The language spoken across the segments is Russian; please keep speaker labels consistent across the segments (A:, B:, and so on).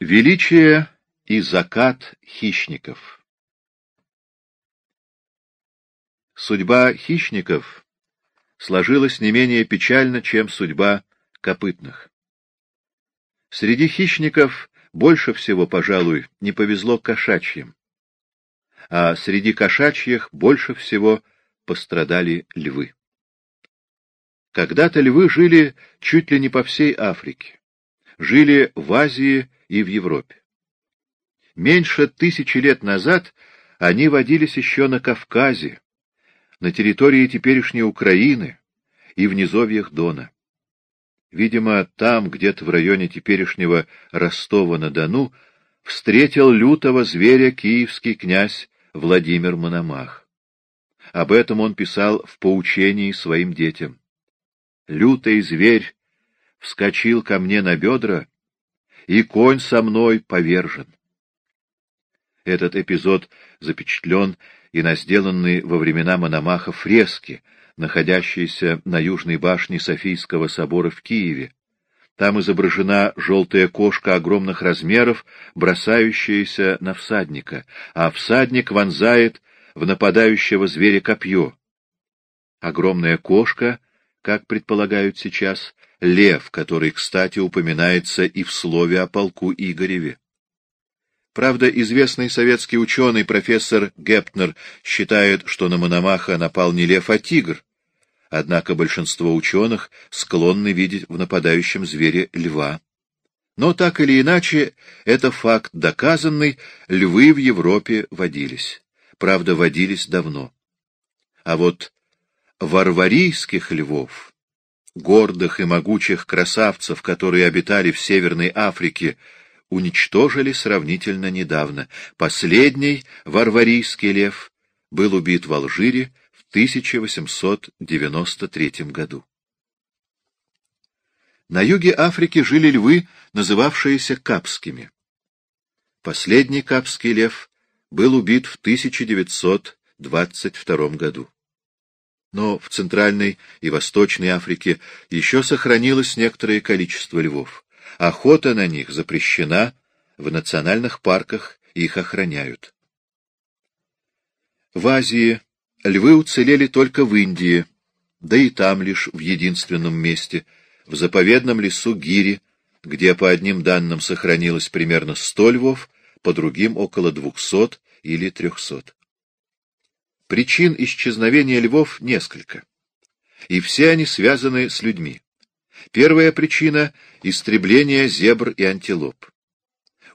A: Величие и закат хищников Судьба хищников сложилась не менее печально, чем судьба копытных. Среди хищников больше всего, пожалуй, не повезло кошачьим, а среди кошачьих больше всего пострадали львы. Когда-то львы жили чуть ли не по всей Африке, жили в Азии и в Европе. Меньше тысячи лет назад они водились еще на Кавказе, на территории теперешней Украины и в низовьях Дона. Видимо, там, где-то в районе теперешнего Ростова-на-Дону, встретил лютого зверя киевский князь Владимир Мономах. Об этом он писал в поучении своим детям. «Лютый зверь вскочил ко мне на бедра, и конь со мной повержен». Этот эпизод запечатлен и на сделанной во времена Мономаха фрески, находящейся на южной башне Софийского собора в Киеве. Там изображена желтая кошка огромных размеров, бросающаяся на всадника, а всадник вонзает в нападающего зверя копье. Огромная кошка, как предполагают сейчас, лев, который, кстати, упоминается и в слове о полку Игореве. Правда, известный советский ученый профессор Гептнер считает, что на Мономаха напал не лев, а тигр. Однако большинство ученых склонны видеть в нападающем звере льва. Но так или иначе, это факт доказанный, львы в Европе водились. Правда, водились давно. А вот варварийских львов, гордых и могучих красавцев, которые обитали в Северной Африке, уничтожили сравнительно недавно. Последний варварийский лев был убит в Алжире в 1893 году. На юге Африки жили львы, называвшиеся капскими. Последний капский лев был убит в 1922 году. Но в Центральной и Восточной Африке еще сохранилось некоторое количество львов. Охота на них запрещена, в национальных парках их охраняют. В Азии львы уцелели только в Индии, да и там лишь в единственном месте, в заповедном лесу Гири, где по одним данным сохранилось примерно сто львов, по другим около двухсот или трехсот. Причин исчезновения львов несколько, и все они связаны с людьми. Первая причина — истребление зебр и антилоп.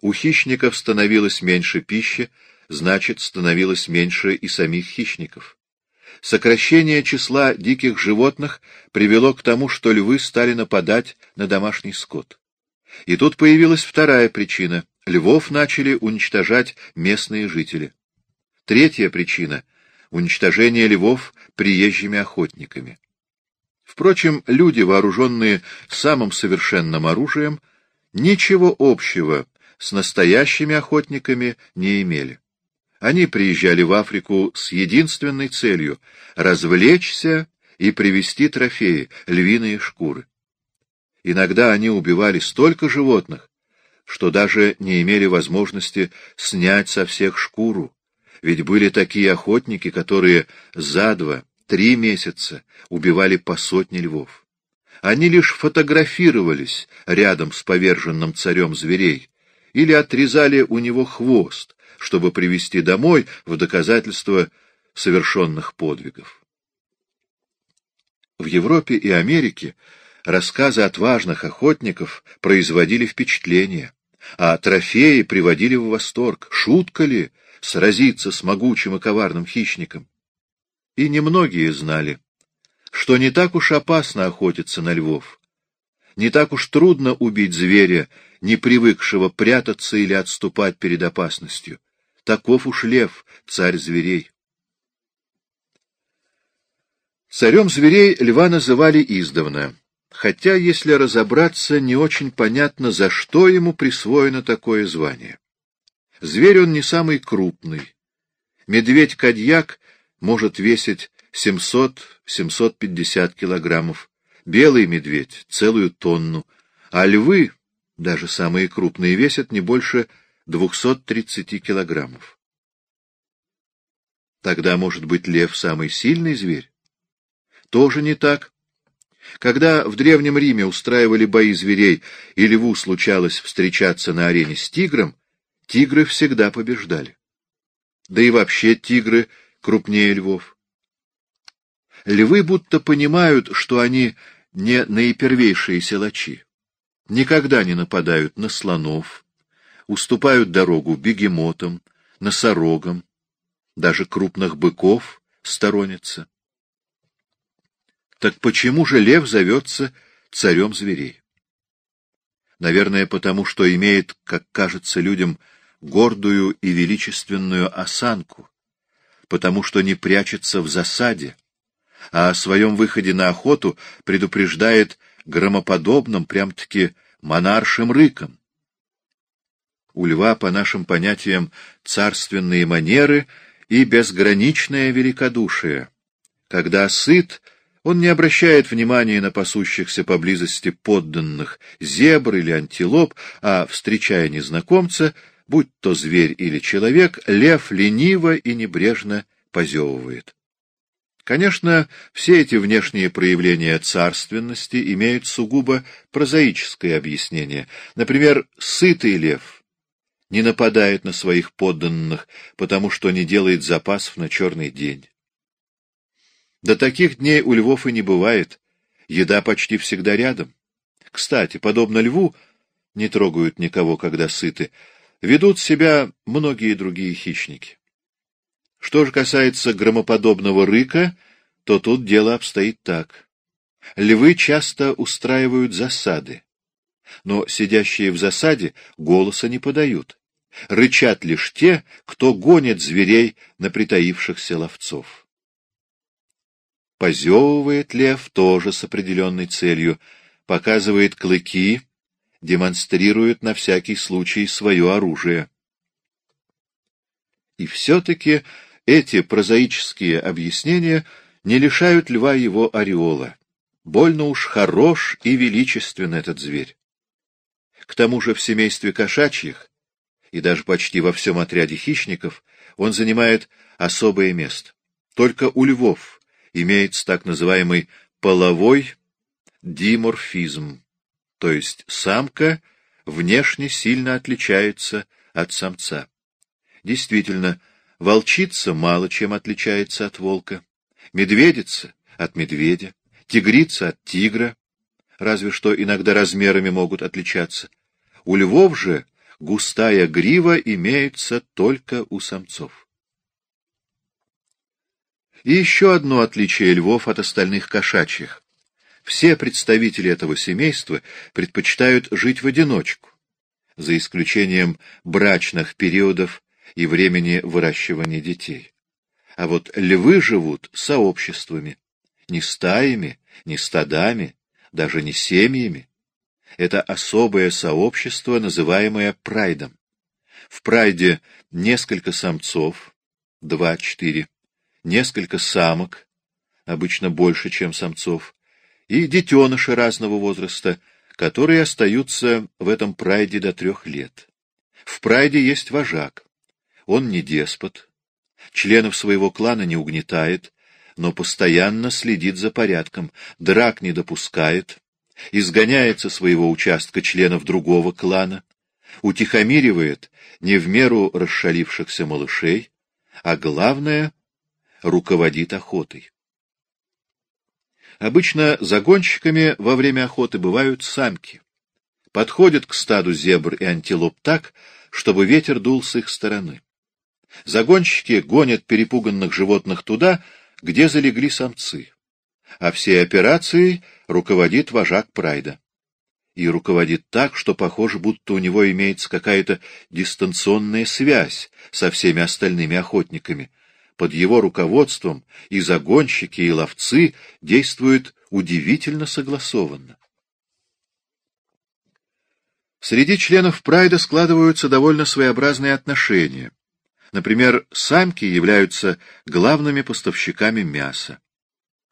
A: У хищников становилось меньше пищи, значит, становилось меньше и самих хищников. Сокращение числа диких животных привело к тому, что львы стали нападать на домашний скот. И тут появилась вторая причина — львов начали уничтожать местные жители. Третья причина — уничтожение львов приезжими охотниками. Впрочем, люди, вооруженные самым совершенным оружием, ничего общего с настоящими охотниками не имели. Они приезжали в Африку с единственной целью — развлечься и привезти трофеи, львиные шкуры. Иногда они убивали столько животных, что даже не имели возможности снять со всех шкуру, ведь были такие охотники, которые за два три месяца убивали по сотне львов. Они лишь фотографировались рядом с поверженным царем зверей или отрезали у него хвост, чтобы привезти домой в доказательство совершенных подвигов. В Европе и Америке рассказы отважных охотников производили впечатление, а трофеи приводили в восторг. Шутка ли сразиться с могучим и коварным хищником? И немногие знали, что не так уж опасно охотиться на львов. Не так уж трудно убить зверя, не привыкшего прятаться или отступать перед опасностью. Таков уж лев, царь зверей. Царем зверей льва называли издавна, хотя, если разобраться, не очень понятно, за что ему присвоено такое звание. Зверь он не самый крупный. Медведь-кадьяк может весить 700-750 килограммов, белый медведь — целую тонну, а львы Даже самые крупные весят не больше 230 килограммов. Тогда, может быть, лев самый сильный зверь? Тоже не так. Когда в Древнем Риме устраивали бои зверей, и льву случалось встречаться на арене с тигром, тигры всегда побеждали. Да и вообще тигры крупнее львов. Львы будто понимают, что они не наипервейшие силачи. Никогда не нападают на слонов, уступают дорогу бегемотам, носорогам, даже крупных быков сторонятся. Так почему же лев зовется царем зверей? Наверное, потому что имеет, как кажется людям, гордую и величественную осанку, потому что не прячется в засаде, а о своем выходе на охоту предупреждает громоподобным, прям-таки монаршим рыком. У льва, по нашим понятиям, царственные манеры и безграничное великодушие. Когда сыт, он не обращает внимания на пасущихся поблизости подданных, зебр или антилоп, а, встречая незнакомца, будь то зверь или человек, лев лениво и небрежно позевывает. Конечно, все эти внешние проявления царственности имеют сугубо прозаическое объяснение. Например, сытый лев не нападает на своих подданных, потому что не делает запасов на черный день. До таких дней у львов и не бывает, еда почти всегда рядом. Кстати, подобно льву, не трогают никого, когда сыты, ведут себя многие другие хищники. Что же касается громоподобного рыка, то тут дело обстоит так. Львы часто устраивают засады, но сидящие в засаде голоса не подают. Рычат лишь те, кто гонит зверей на притаившихся ловцов. Позевывает лев тоже с определенной целью, показывает клыки, демонстрирует на всякий случай свое оружие. И все-таки эти прозаические объяснения не лишают льва его ореола. Больно уж хорош и величествен этот зверь. К тому же в семействе кошачьих, и даже почти во всем отряде хищников, он занимает особое место. Только у львов имеется так называемый половой диморфизм, то есть самка внешне сильно отличается от самца. Действительно, Волчица мало чем отличается от волка, медведица — от медведя, тигрица — от тигра, разве что иногда размерами могут отличаться. У львов же густая грива имеется только у самцов. И еще одно отличие львов от остальных кошачьих. Все представители этого семейства предпочитают жить в одиночку, за исключением брачных периодов и времени выращивания детей. А вот львы живут сообществами, не стаями, не стадами, даже не семьями. Это особое сообщество, называемое прайдом. В прайде несколько самцов, два-четыре, несколько самок, обычно больше, чем самцов, и детеныши разного возраста, которые остаются в этом прайде до трех лет. В прайде есть вожак. Он не деспот, членов своего клана не угнетает, но постоянно следит за порядком, драк не допускает, изгоняет со своего участка членов другого клана, утихомиривает не в меру расшалившихся малышей, а главное — руководит охотой. Обычно загонщиками во время охоты бывают самки. Подходят к стаду зебр и антилоп так, чтобы ветер дул с их стороны. Загонщики гонят перепуганных животных туда, где залегли самцы. А всей операцией руководит вожак Прайда. И руководит так, что похоже, будто у него имеется какая-то дистанционная связь со всеми остальными охотниками. Под его руководством и загонщики, и ловцы действуют удивительно согласованно. Среди членов Прайда складываются довольно своеобразные отношения. Например, самки являются главными поставщиками мяса.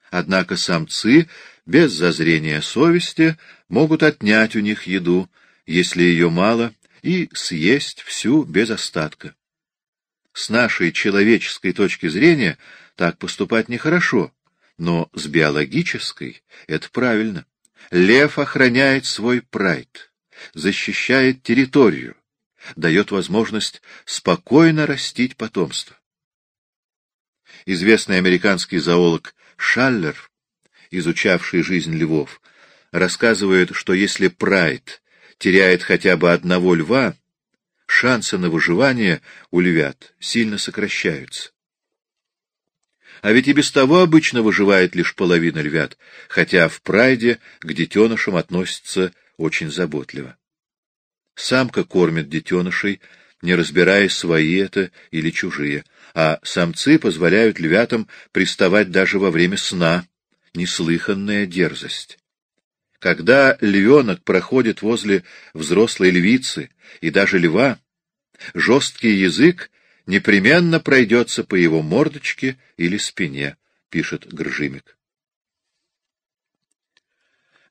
A: Однако самцы, без зазрения совести, могут отнять у них еду, если ее мало, и съесть всю без остатка. С нашей человеческой точки зрения так поступать нехорошо, но с биологической это правильно. Лев охраняет свой прайд, защищает территорию, дает возможность спокойно растить потомство. Известный американский зоолог Шаллер, изучавший жизнь львов, рассказывает, что если прайд теряет хотя бы одного льва, шансы на выживание у львят сильно сокращаются. А ведь и без того обычно выживает лишь половина львят, хотя в прайде к детенышам относятся очень заботливо. Самка кормит детенышей, не разбирая, свои это или чужие, а самцы позволяют львятам приставать даже во время сна. Неслыханная дерзость. Когда львенок проходит возле взрослой львицы и даже льва, жесткий язык непременно пройдется по его мордочке или спине, пишет Гржимик.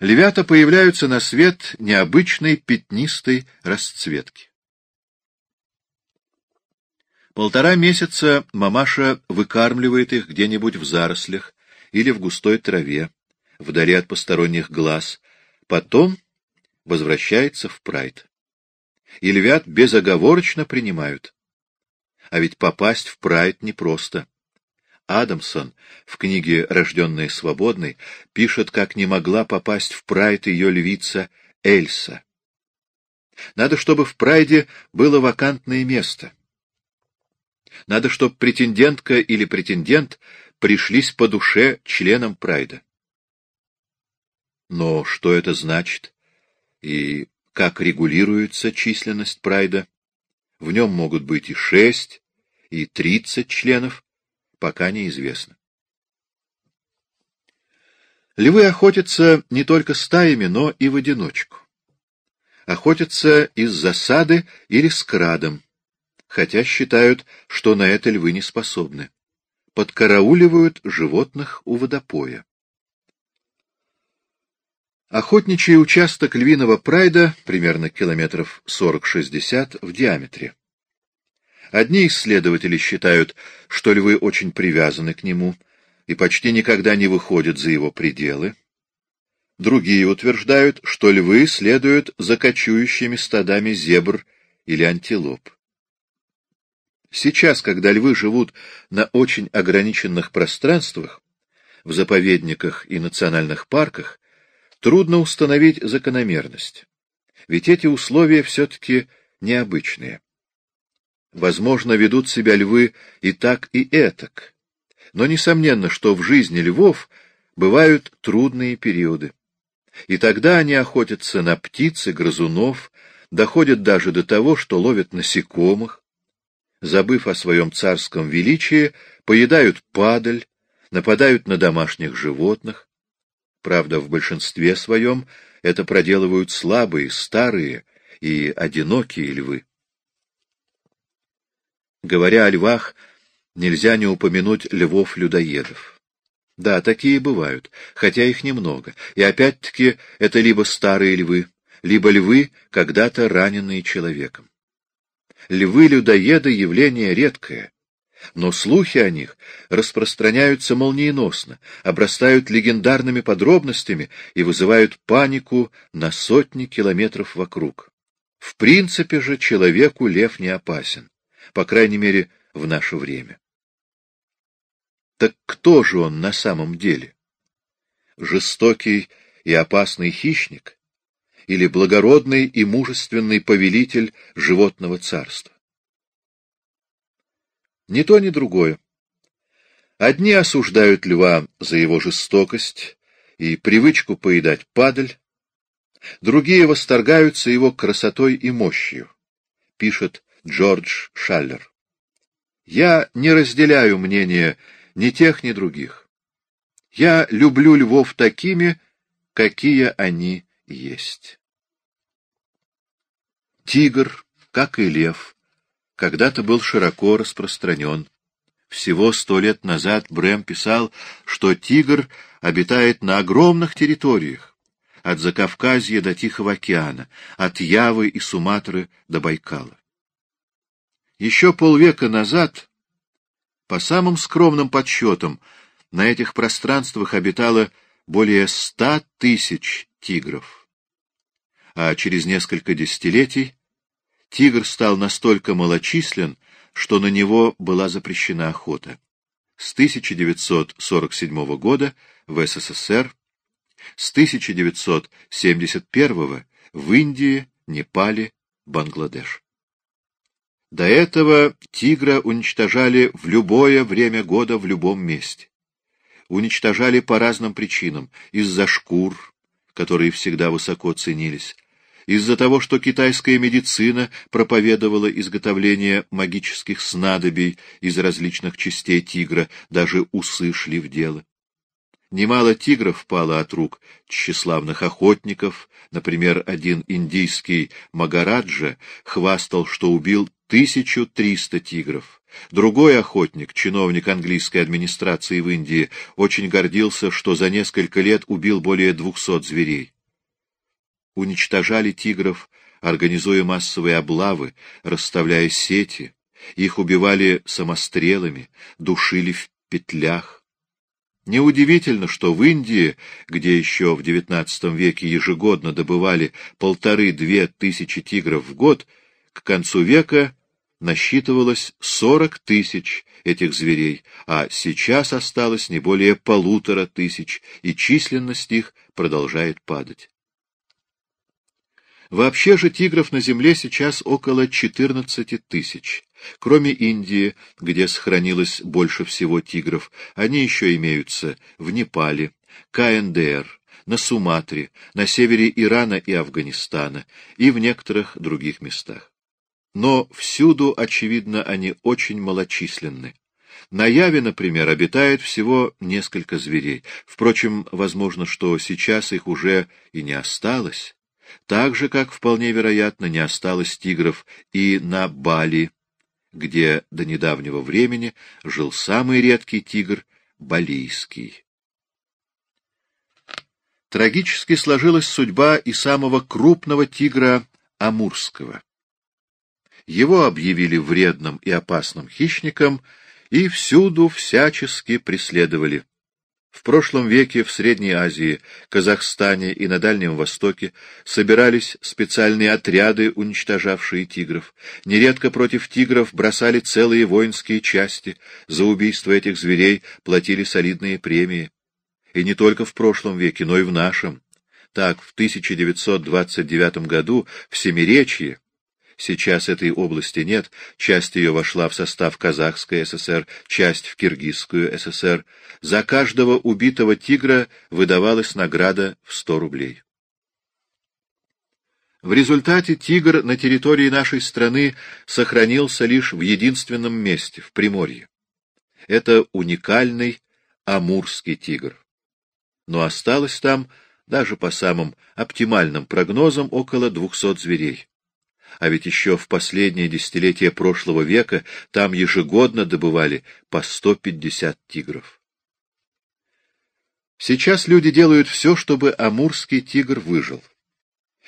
A: Львята появляются на свет необычной пятнистой расцветки. Полтора месяца мамаша выкармливает их где-нибудь в зарослях или в густой траве, вдали от посторонних глаз, потом возвращается в прайд. И львят безоговорочно принимают. А ведь попасть в прайд непросто. Адамсон в книге «Рожденная свободной» пишет, как не могла попасть в прайд ее львица Эльса. Надо, чтобы в прайде было вакантное место. Надо, чтобы претендентка или претендент пришлись по душе членам прайда. Но что это значит? И как регулируется численность прайда? В нем могут быть и шесть, и тридцать членов, пока неизвестно. Львы охотятся не только стаями, но и в одиночку. Охотятся из засады или с крадом, хотя считают, что на это львы не способны. Подкарауливают животных у водопоя. Охотничий участок львиного прайда примерно километров 40-60 в диаметре. Одни исследователи считают, что львы очень привязаны к нему и почти никогда не выходят за его пределы. Другие утверждают, что львы следуют за кочующими стадами зебр или антилоп. Сейчас, когда львы живут на очень ограниченных пространствах, в заповедниках и национальных парках, Трудно установить закономерность, ведь эти условия все-таки необычные. Возможно, ведут себя львы и так, и этак, но несомненно, что в жизни львов бывают трудные периоды. И тогда они охотятся на птиц и грызунов, доходят даже до того, что ловят насекомых, забыв о своем царском величии, поедают падаль, нападают на домашних животных, Правда, в большинстве своем это проделывают слабые, старые и одинокие львы. Говоря о львах, нельзя не упомянуть львов-людоедов. Да, такие бывают, хотя их немного, и опять-таки это либо старые львы, либо львы, когда-то раненые человеком. Львы-людоеды — явление редкое, но слухи о них распространяются молниеносно, обрастают легендарными подробностями и вызывают панику на сотни километров вокруг. В принципе же человеку лев не опасен, по крайней мере, в наше время. Так кто же он на самом деле? Жестокий и опасный хищник или благородный и мужественный повелитель животного царства? Ни то, ни другое. Одни осуждают льва за его жестокость и привычку поедать падаль, другие восторгаются его красотой и мощью, пишет Джордж Шаллер. Я не разделяю мнение ни тех, ни других. Я люблю львов такими, какие они есть. Тигр, как и лев, когда-то был широко распространен. Всего сто лет назад Брэм писал, что тигр обитает на огромных территориях, от Закавказья до Тихого океана, от Явы и Суматры до Байкала. Еще полвека назад, по самым скромным подсчетам, на этих пространствах обитало более ста тысяч тигров. А через несколько десятилетий тигр стал настолько малочислен, что на него была запрещена охота. С 1947 года в СССР, с 1971 в Индии, Непале, Бангладеш. До этого тигра уничтожали в любое время года в любом месте. Уничтожали по разным причинам, из-за шкур, которые всегда высоко ценились, из-за того, что китайская медицина проповедовала изготовление магических снадобий из различных частей тигра, даже усы шли в дело. Немало тигров пало от рук тщеславных охотников, например, один индийский Магараджа хвастал, что убил 1300 тигров. Другой охотник, чиновник английской администрации в Индии, очень гордился, что за несколько лет убил более 200 зверей. Уничтожали тигров, организуя массовые облавы, расставляя сети. Их убивали самострелами, душили в петлях. Неудивительно, что в Индии, где еще в XIX веке ежегодно добывали полторы-две тысячи тигров в год, к концу века насчитывалось сорок тысяч этих зверей, а сейчас осталось не более полутора тысяч, и численность их продолжает падать. Вообще же тигров на земле сейчас около 14 тысяч. Кроме Индии, где сохранилось больше всего тигров, они еще имеются в Непале, КНДР, на Суматре, на севере Ирана и Афганистана и в некоторых других местах. Но всюду, очевидно, они очень малочисленны. На Яве, например, обитает всего несколько зверей. Впрочем, возможно, что сейчас их уже и не осталось. Так же, как вполне вероятно, не осталось тигров и на Бали, где до недавнего времени жил самый редкий тигр — балийский. Трагически сложилась судьба и самого крупного тигра Амурского. Его объявили вредным и опасным хищником и всюду всячески преследовали. В прошлом веке в Средней Азии, Казахстане и на Дальнем Востоке собирались специальные отряды, уничтожавшие тигров. Нередко против тигров бросали целые воинские части, за убийство этих зверей платили солидные премии. И не только в прошлом веке, но и в нашем. Так, в 1929 году в Семиречье Сейчас этой области нет, часть ее вошла в состав Казахской ССР, часть в Киргизскую ССР. За каждого убитого тигра выдавалась награда в 100 рублей. В результате тигр на территории нашей страны сохранился лишь в единственном месте, в Приморье. Это уникальный амурский тигр. Но осталось там, даже по самым оптимальным прогнозам, около 200 зверей а ведь еще в последние десятилетия прошлого века там ежегодно добывали по 150 тигров. Сейчас люди делают все, чтобы амурский тигр выжил.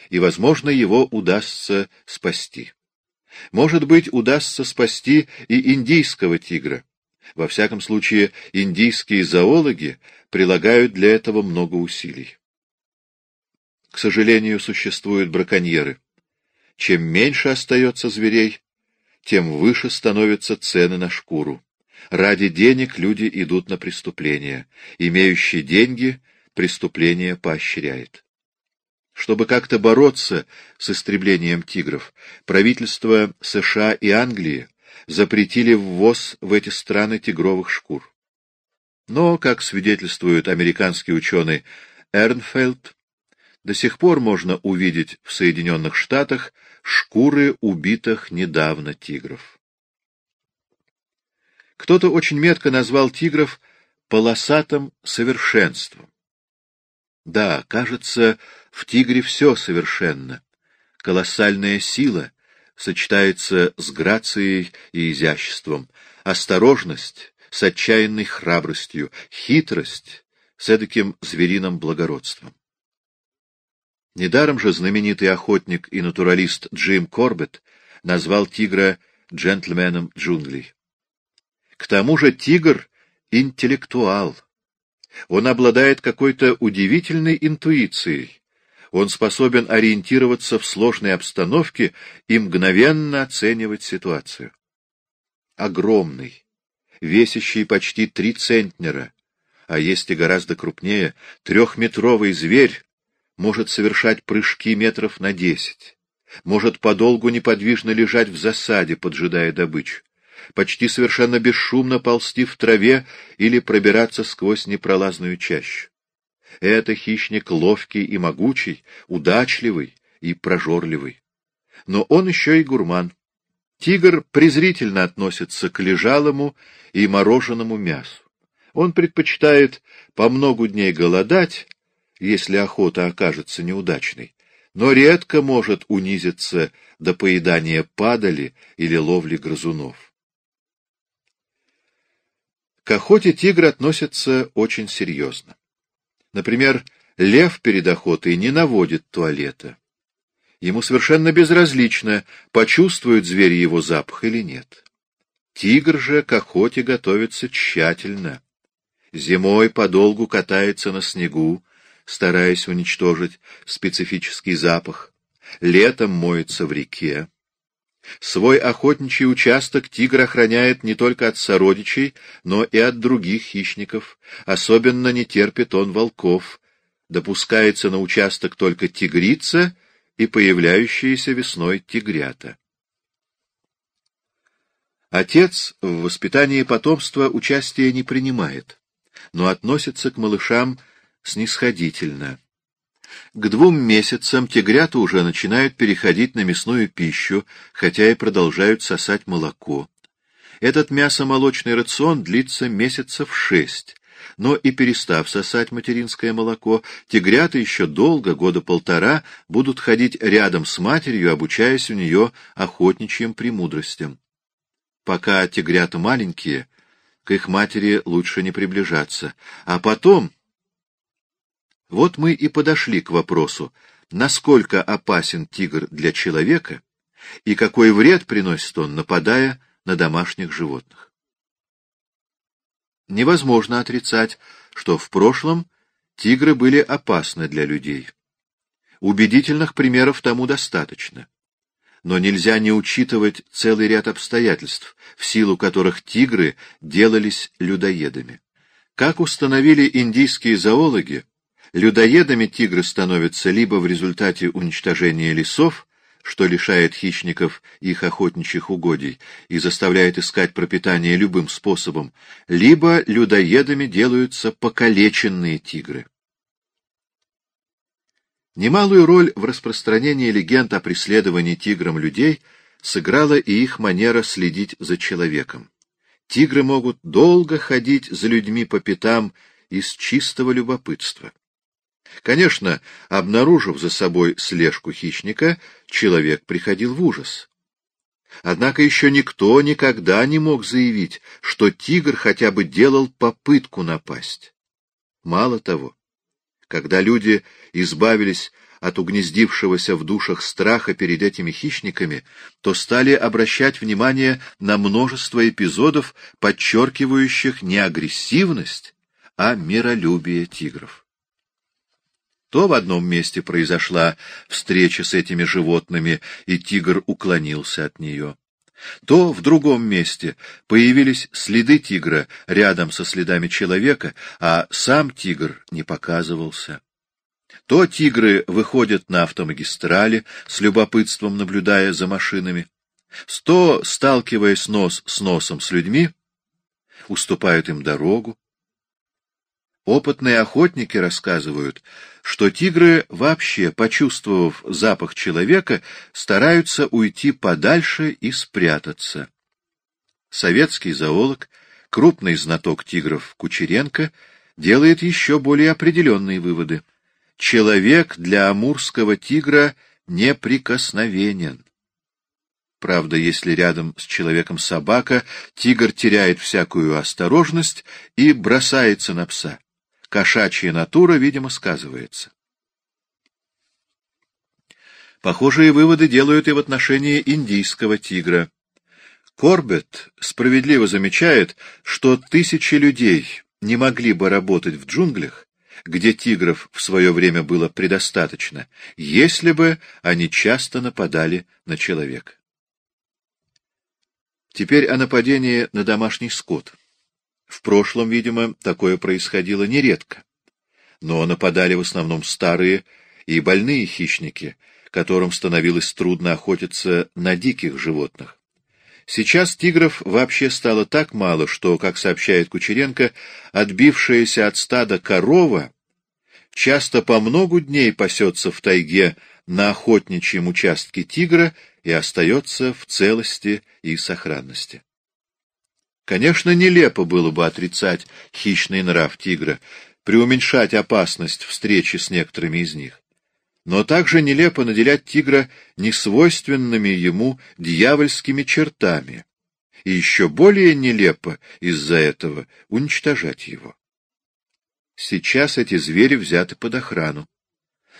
A: И, возможно, его удастся спасти. Может быть, удастся спасти и индийского тигра. Во всяком случае, индийские зоологи прилагают для этого много усилий. К сожалению, существуют браконьеры. Чем меньше остается зверей, тем выше становятся цены на шкуру. Ради денег люди идут на преступления. Имеющий деньги преступление поощряет. Чтобы как-то бороться с истреблением тигров, правительства США и Англии запретили ввоз в эти страны тигровых шкур. Но, как свидетельствует американский ученый Эрнфельд, до сих пор можно увидеть в Соединенных Штатах шкуры убитых недавно тигров. Кто-то очень метко назвал тигров полосатым совершенством. Да, кажется, в тигре все совершенно. Колоссальная сила сочетается с грацией и изяществом, осторожность с отчаянной храбростью, хитрость с эдаким звериным благородством. Недаром же знаменитый охотник и натуралист Джим Корбетт назвал тигра джентльменом джунглей. К тому же тигр — интеллектуал. Он обладает какой-то удивительной интуицией. Он способен ориентироваться в сложной обстановке и мгновенно оценивать ситуацию. Огромный, весящий почти три центнера, а есть и гораздо крупнее, трехметровый зверь может совершать прыжки метров на десять, может подолгу неподвижно лежать в засаде, поджидая добычу почти совершенно бесшумно ползти в траве или пробираться сквозь непролазную чащу. Это хищник ловкий и могучий, удачливый и прожорливый. Но он еще и гурман. Тигр презрительно относится к лежалому и мороженому мясу. Он предпочитает по многу дней голодать, если охота окажется неудачной, но редко может унизиться до поедания падали или ловли грызунов. К охоте тигр относится очень серьезно. Например, лев перед охотой не наводит туалета. Ему совершенно безразлично, почувствует зверь его запах или нет. Тигр же к охоте готовится тщательно. Зимой подолгу катается на снегу, стараясь уничтожить специфический запах. Летом моется в реке. Свой охотничий участок тигр охраняет не только от сородичей, но и от других хищников. Особенно не терпит он волков. Допускается на участок только тигрица и появляющиеся весной тигрята. Отец в воспитании потомства участия не принимает, но относится к малышам снисходительно. К двум месяцам тигрята уже начинают переходить на мясную пищу, хотя и продолжают сосать молоко. Этот мясо-молочный рацион длится месяцев шесть, но и перестав сосать материнское молоко, тигрята еще долго, года полтора, будут ходить рядом с матерью, обучаясь у нее охотничьим премудростям. Пока тигрята маленькие, к их матери лучше не приближаться, а потом вот мы и подошли к вопросу, насколько опасен тигр для человека и какой вред приносит он, нападая на домашних животных. Невозможно отрицать, что в прошлом тигры были опасны для людей. Убедительных примеров тому достаточно. Но нельзя не учитывать целый ряд обстоятельств, в силу которых тигры делались людоедами. Как установили индийские зоологи, Людоедами тигры становятся либо в результате уничтожения лесов, что лишает хищников их охотничьих угодий и заставляет искать пропитание любым способом, либо людоедами делаются покалеченные тигры. Немалую роль в распространении легенд о преследовании тигром людей сыграла и их манера следить за человеком. Тигры могут долго ходить за людьми по пятам из чистого любопытства. Конечно, обнаружив за собой слежку хищника, человек приходил в ужас. Однако еще никто никогда не мог заявить, что тигр хотя бы делал попытку напасть. Мало того, когда люди избавились от угнездившегося в душах страха перед этими хищниками, то стали обращать внимание на множество эпизодов, подчеркивающих не агрессивность, а миролюбие тигров. То в одном месте произошла встреча с этими животными, и тигр уклонился от нее. То в другом месте появились следы тигра рядом со следами человека, а сам тигр не показывался. То тигры выходят на автомагистрали, с любопытством наблюдая за машинами, то, сталкиваясь нос с носом с людьми, уступают им дорогу, Опытные охотники рассказывают, что тигры, вообще почувствовав запах человека, стараются уйти подальше и спрятаться. Советский зоолог, крупный знаток тигров Кучеренко, делает еще более определенные выводы. Человек для амурского тигра неприкосновенен. Правда, если рядом с человеком собака, тигр теряет всякую осторожность и бросается на пса кошачья натура, видимо, сказывается. Похожие выводы делают и в отношении индийского тигра. Корбет справедливо замечает, что тысячи людей не могли бы работать в джунглях, где тигров в свое время было предостаточно, если бы они часто нападали на человека. Теперь о нападении на домашний скот. В прошлом, видимо, такое происходило нередко. Но нападали в основном старые и больные хищники, которым становилось трудно охотиться на диких животных. Сейчас тигров вообще стало так мало, что, как сообщает Кучеренко, отбившаяся от стада корова часто по многу дней пасется в тайге на охотничьем участке тигра и остается в целости и сохранности. Конечно, нелепо было бы отрицать хищный нрав тигра, преуменьшать опасность встречи с некоторыми из них. Но также нелепо наделять тигра несвойственными ему дьявольскими чертами, и еще более нелепо из-за этого уничтожать его. Сейчас эти звери взяты под охрану.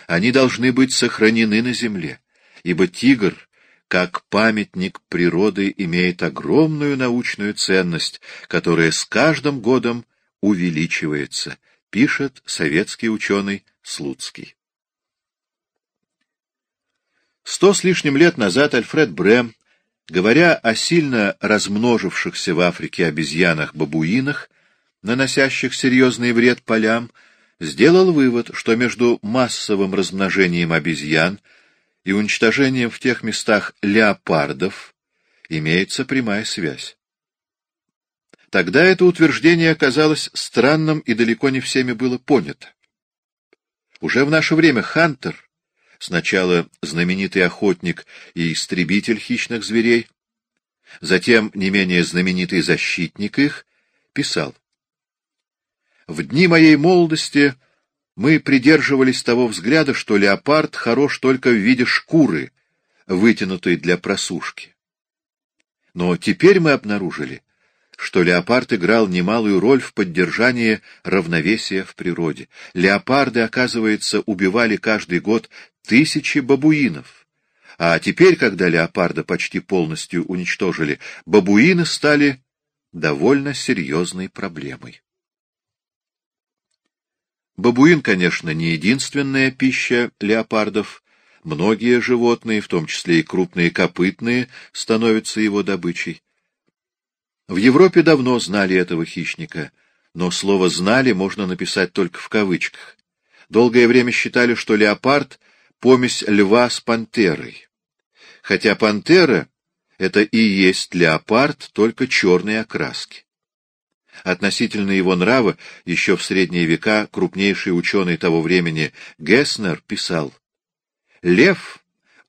A: Они должны быть сохранены на земле, ибо тигр, как памятник природы, имеет огромную научную ценность, которая с каждым годом увеличивается, пишет советский ученый Слуцкий. Сто с лишним лет назад Альфред Брэм, говоря о сильно размножившихся в Африке обезьянах-бабуинах, наносящих серьезный вред полям, сделал вывод, что между массовым размножением обезьян и уничтожением в тех местах леопардов имеется прямая связь. Тогда это утверждение оказалось странным и далеко не всеми было понято. Уже в наше время Хантер, сначала знаменитый охотник и истребитель хищных зверей, затем не менее знаменитый защитник их, писал в дни моей молодости мы придерживались того взгляда, что леопард хорош только в виде шкуры, вытянутой для просушки. Но теперь мы обнаружили, что леопард играл немалую роль в поддержании равновесия в природе. Леопарды, оказывается, убивали каждый год тысячи бабуинов. А теперь, когда леопарда почти полностью уничтожили, бабуины стали довольно серьезной проблемой. Бабуин, конечно, не единственная пища леопардов. Многие животные, в том числе и крупные копытные, становятся его добычей. В Европе давно знали этого хищника, но слово «знали» можно написать только в кавычках. Долгое время считали, что леопард — помесь льва с пантерой. Хотя пантера — это и есть леопард, только черной окраски. Относительно его нрава еще в средние века крупнейший ученый того времени Гесснер писал «Лев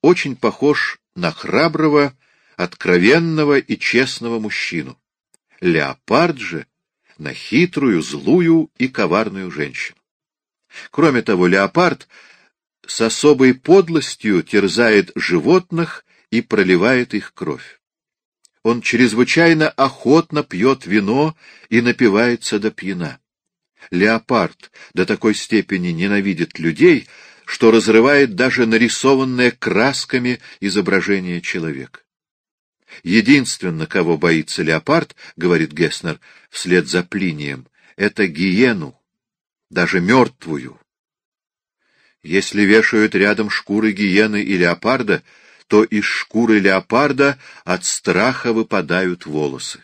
A: очень похож на храброго, откровенного и честного мужчину. Леопард же — на хитрую, злую и коварную женщину. Кроме того, леопард с особой подлостью терзает животных и проливает их кровь он чрезвычайно охотно пьет вино и напивается до пьяна. Леопард до такой степени ненавидит людей, что разрывает даже нарисованное красками изображение человека. Единственно, кого боится леопард, говорит Гесснер, вслед за Плинием, это гиену, даже мертвую. Если вешают рядом шкуры гиены и леопарда, то из шкуры леопарда от страха выпадают волосы.